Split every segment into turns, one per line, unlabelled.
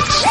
minutes.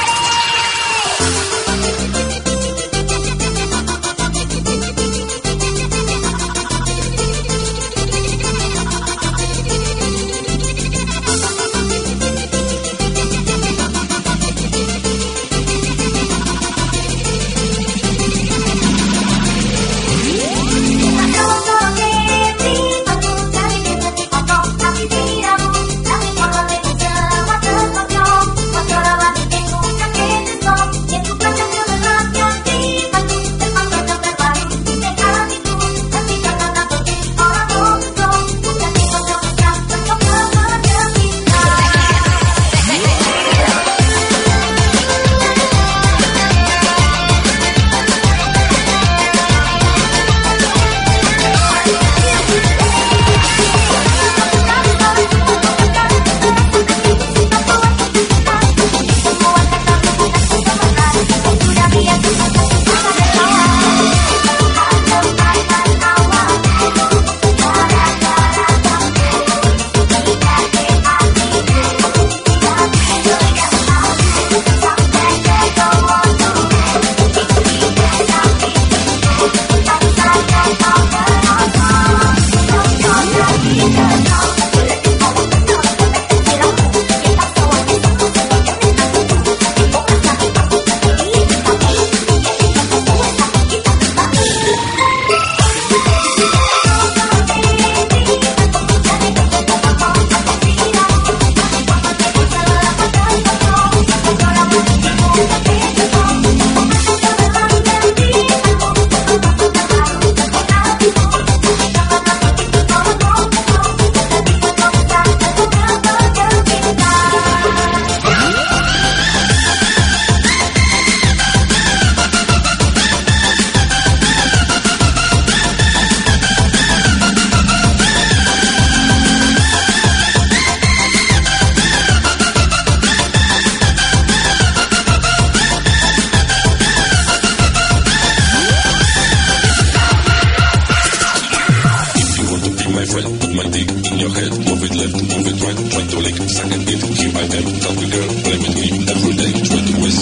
Friend. Put my dick in your head. Move it left, move it right. Try to lick, suck and eat. Here I am. Talk with girl. Play with me every day. Try to waste